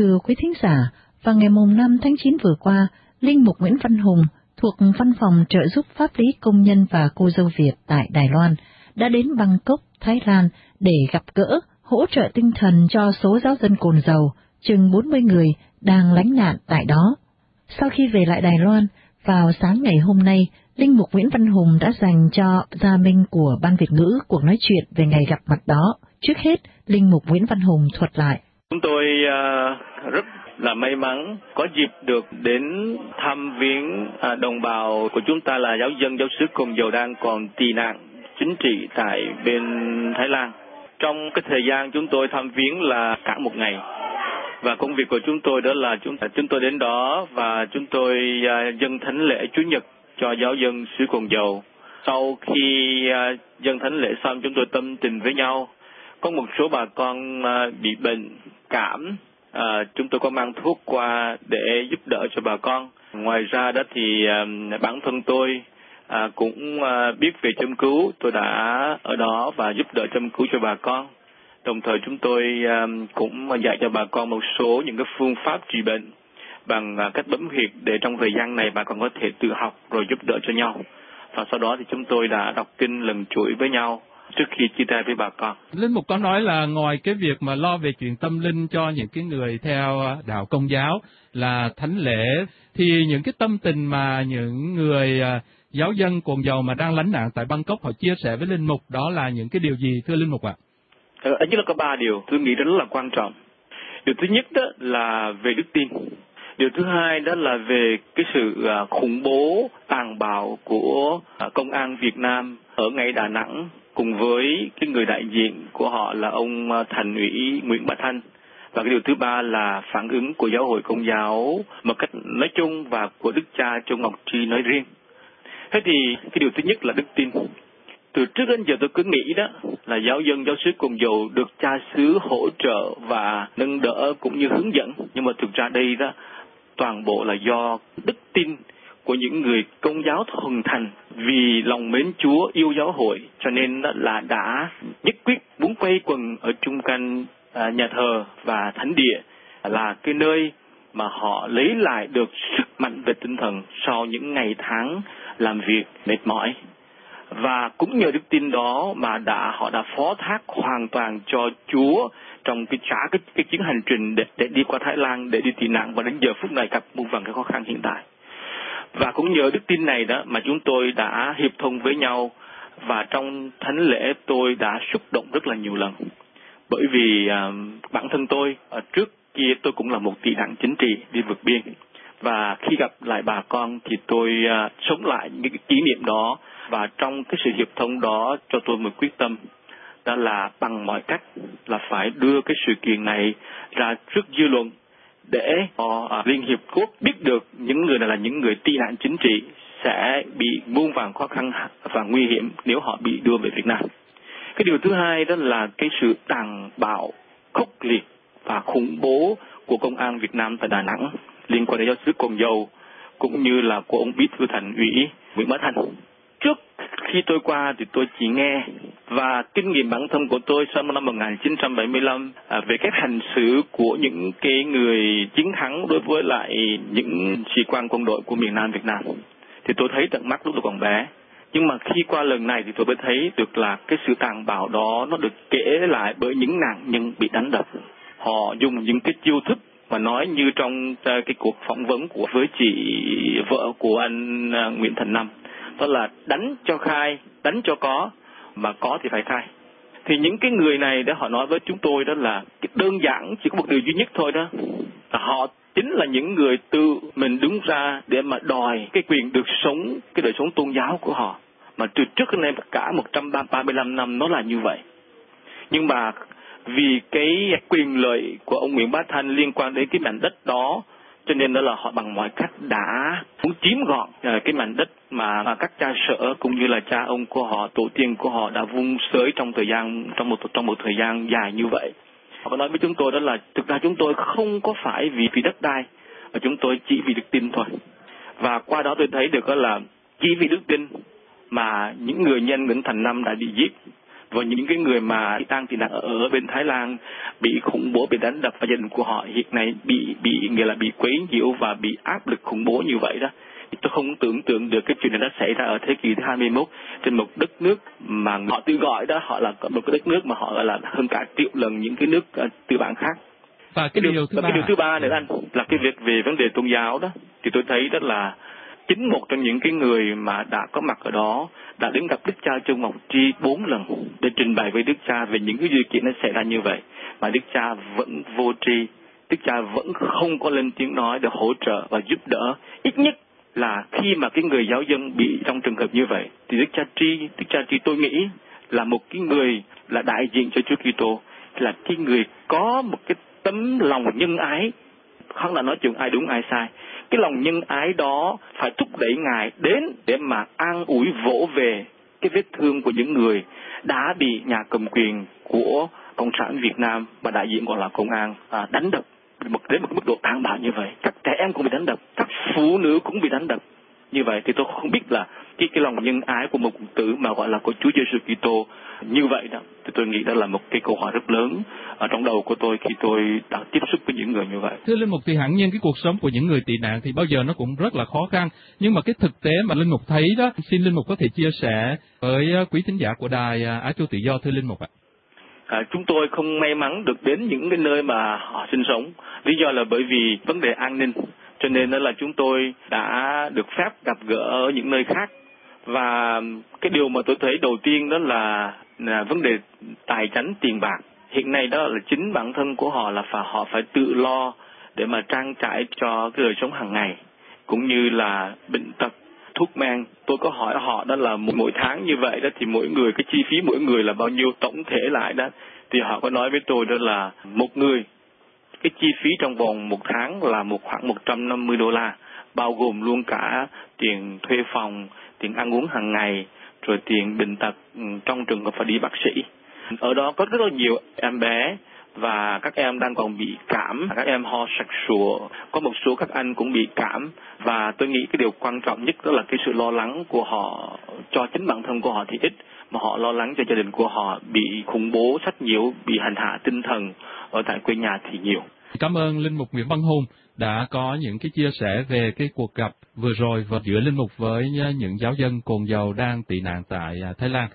Thưa quý thính giả, vào ngày mùng 5 tháng 9 vừa qua, Linh Mục Nguyễn Văn Hùng thuộc Văn phòng trợ giúp pháp lý công nhân và cô dâu Việt tại Đài Loan đã đến Bangkok, Thái Lan để gặp gỡ, hỗ trợ tinh thần cho số giáo dân cồn dầu, chừng 40 người đang lánh nạn tại đó. Sau khi về lại Đài Loan, vào sáng ngày hôm nay, Linh Mục Nguyễn Văn Hùng đã dành cho gia minh của Ban Việt ngữ cuộc nói chuyện về ngày gặp mặt đó. Trước hết, Linh Mục Nguyễn Văn Hùng thuật lại. Chúng tôi à, rất là may mắn có dịp được đến thăm viếng à, đồng bào của chúng ta là giáo dân, giáo sứ Cồn Dầu đang còn tị nạn chính trị tại bên Thái Lan. Trong cái thời gian chúng tôi thăm viếng là cả một ngày và công việc của chúng tôi đó là chúng chúng tôi đến đó và chúng tôi à, dân thánh lễ Chúa Nhật cho giáo dân xứ Cồn Dầu. Sau khi dân thánh lễ xong, chúng tôi tâm tình với nhau. Có một số bà con à, bị bệnh, cảm, à, chúng tôi có mang thuốc qua để giúp đỡ cho bà con. Ngoài ra đó thì à, bản thân tôi à, cũng à, biết về châm cứu, tôi đã ở đó và giúp đỡ châm cứu cho bà con. Đồng thời chúng tôi à, cũng dạy cho bà con một số những cái phương pháp trị bệnh bằng à, cách bấm huyệt để trong thời gian này bà con có thể tự học rồi giúp đỡ cho nhau. Và sau đó thì chúng tôi đã đọc kinh lần chuỗi với nhau trước khi chia tay với bà con. Linh Mục có nói là ngoài cái việc mà lo về chuyện tâm linh cho những cái người theo đạo công giáo là thánh lễ, thì những cái tâm tình mà những người giáo dân cuồng dầu mà đang lánh nạn tại Bangkok họ chia sẻ với Linh Mục đó là những cái điều gì thưa Linh Mục ạ? À? Nhất là có ba điều tôi nghĩ rất là quan trọng. Điều thứ nhất đó là về đức tin. Điều thứ hai đó là về cái sự à, khủng bố tàn bạo của à, công an Việt Nam ở ngay Đà Nẵng cùng với cái người đại diện của họ là ông à, thành ủy Nguyễn Bá Thanh. Và cái điều thứ ba là phản ứng của giáo hội công giáo một cách nói chung và của Đức cha Châu Ngọc Tri nói riêng. Thế thì cái điều thứ nhất là đức tin. Từ trước đến giờ tôi cứ nghĩ đó là giáo dân, giáo sứ cùng dầu được cha xứ hỗ trợ và nâng đỡ cũng như hướng dẫn. Nhưng mà thực ra đây đó, toàn bộ là do đức tin của những người công giáo thuần thành vì lòng mến Chúa yêu giáo hội cho nên là đã nhất quyết muốn quay quần ở trung canh à, nhà thờ và thánh địa là cái nơi mà họ lấy lại được sức mạnh về tinh thần sau những ngày tháng làm việc mệt mỏi. Và cũng nhờ đức tin đó mà đã họ đã phó thác hoàn toàn cho Chúa trong cái trả cái, cái chuyến hành trình để, để đi qua Thái Lan để đi tị nạn. Và đến giờ phút này gặp muôn vàn cái khó khăn hiện tại và cũng nhờ đức tin này đó mà chúng tôi đã hiệp thông với nhau. Và trong thánh lễ tôi đã xúc động rất là nhiều lần. Bởi vì à, bản thân tôi ở trước kia tôi cũng là một tị nạn chính trị đi vượt biên. Và khi gặp lại bà con thì tôi à, sống lại những cái kỷ niệm đó. Và trong cái sự hiệp thông đó cho tôi một quyết tâm. Đó là bằng mọi cách là phải đưa cái sự kiện này ra trước dư luận để uh, Liên Hiệp Quốc biết được những người này là những người tị nạn chính trị sẽ bị muôn vàn khó khăn và nguy hiểm nếu họ bị đưa về Việt Nam. Cái điều thứ hai đó là cái sự tàn bạo, khốc liệt và khủng bố của công an Việt Nam tại Đà Nẵng liên quan đến giáo sứ Cồn Dầu cũng như là của ông Bí thư Thành ủy Nguyễn Bá Thành. Trước khi tôi qua thì tôi chỉ nghe và kinh nghiệm bản thân của tôi sau năm 1975 à, về cách hành xử của những cái người chiến thắng đối với lại những sĩ quan quân đội của miền Nam Việt Nam. Thì tôi thấy tận mắt lúc tôi còn bé. Nhưng mà khi qua lần này thì tôi mới thấy được là cái sự tàn bạo đó nó được kể lại bởi những nạn nhân bị đánh đập. Họ dùng những cái chiêu thức mà nói như trong à, cái cuộc phỏng vấn của với chị vợ của anh à, Nguyễn Thành Năm đó là đánh cho khai đánh cho có mà có thì phải khai thì những cái người này đó, họ nói với chúng tôi đó là đơn giản chỉ có một điều duy nhất thôi đó, là họ chính là những người tự mình đứng ra để mà đòi cái quyền được sống, cái đời sống tôn giáo của họ. Mà từ trước đến nay, cả 135 năm nó là như vậy. Nhưng mà vì cái quyền lợi của ông Nguyễn Bá Thanh liên quan đến cái mảnh đất đó cho nên đó là họ bằng mọi cách đã muốn chiếm gọn ờ, cái mảnh đất mà, các cha sở cũng như là cha ông của họ tổ tiên của họ đã vung sới trong thời gian trong một trong một thời gian dài như vậy. Họ nói với chúng tôi đó là thực ra chúng tôi không có phải vì vì đất đai mà chúng tôi chỉ vì đức tin thôi. Và qua đó tôi thấy được đó là chỉ vì đức tin mà những người nhân Nguyễn Thành Năm đã bị giết và những cái người mà đang tị nạn ở bên Thái Lan bị khủng bố bị đánh đập và gia đình của họ hiện nay bị bị nghĩa là bị quấy nhiễu và bị áp lực khủng bố như vậy đó. Tôi không tưởng tượng được cái chuyện này đã xảy ra ở thế kỷ thứ 21 trên một đất nước mà họ tự gọi đó họ là một cái đất nước mà họ gọi là hơn cả triệu lần những cái nước uh, tư bản khác. Và cái, cái điều, thứ và ba cái điều thứ ba nữa anh là cái việc về vấn đề tôn giáo đó. Thì tôi thấy rất là chính một trong những cái người mà đã có mặt ở đó, đã đến gặp Đức Cha Trung Ngọc Tri bốn lần để trình bày với Đức Cha về những cái điều kiện nó xảy ra như vậy. Mà Đức Cha vẫn vô tri, Đức Cha vẫn không có lên tiếng nói để hỗ trợ và giúp đỡ. Ít nhất là khi mà cái người giáo dân bị trong trường hợp như vậy, thì Đức Cha Tri, Đức Cha Tri tôi nghĩ là một cái người là đại diện cho Chúa Kitô, là cái người có một cái tấm lòng nhân ái. Không là nói chuyện ai đúng ai sai cái lòng nhân ái đó phải thúc đẩy ngài đến để mà an ủi vỗ về cái vết thương của những người đã bị nhà cầm quyền của cộng sản Việt Nam và đại diện gọi là công an à, đánh đập một đến một mức độ tàn bạo như vậy. Các trẻ em cũng bị đánh đập các phụ nữ cũng bị đánh đập như vậy. Thì tôi không biết là cái cái lòng nhân ái của một tử mà gọi là của Chúa Giêsu Kitô như vậy đó thì tôi nghĩ đó là một cái câu hỏi rất lớn ở trong đầu của tôi khi tôi đã tiếp xúc người như vậy. Thưa Linh Mục thì hẳn nhiên cái cuộc sống của những người tị nạn thì bao giờ nó cũng rất là khó khăn. Nhưng mà cái thực tế mà Linh Mục thấy đó xin Linh Mục có thể chia sẻ với quý thính giả của đài Á Châu Tự Do thưa Linh Mục ạ. À, chúng tôi không may mắn được đến những cái nơi mà họ sinh sống. Lý do là bởi vì vấn đề an ninh. Cho nên đó là chúng tôi đã được phép gặp gỡ ở những nơi khác. Và cái điều mà tôi thấy đầu tiên đó là, là vấn đề tài chánh tiền bạc hiện nay đó là chính bản thân của họ là phải, họ phải tự lo để mà trang trải cho cái đời sống hàng ngày, cũng như là bệnh tật, thuốc men. Tôi có hỏi họ đó là mỗi tháng như vậy đó thì mỗi người, cái chi phí mỗi người là bao nhiêu tổng thể lại đó, thì họ có nói với tôi đó là một người, cái chi phí trong vòng một tháng là một khoảng 150 đô la, bao gồm luôn cả tiền thuê phòng, tiền ăn uống hàng ngày, rồi tiền bệnh tật ừ, trong trường hợp phải đi bác sĩ ở đó có rất là nhiều em bé và các em đang còn bị cảm các em ho sặc sụa. Có một số các anh cũng bị cảm và tôi nghĩ cái điều quan trọng nhất đó là cái sự lo lắng của họ, cho chính bản thân của họ thì ít, mà họ lo lắng cho gia đình của họ bị khủng bố sách nhiễu bị hành hạ tinh thần ở tại quê nhà thì nhiều. Cảm ơn linh mục nguyễn văn hùng đã có những cái chia sẻ về cái cuộc gặp vừa rồi và giữa linh mục với à, những giáo dân cồn dầu đang tị nạn tại à, thái lan.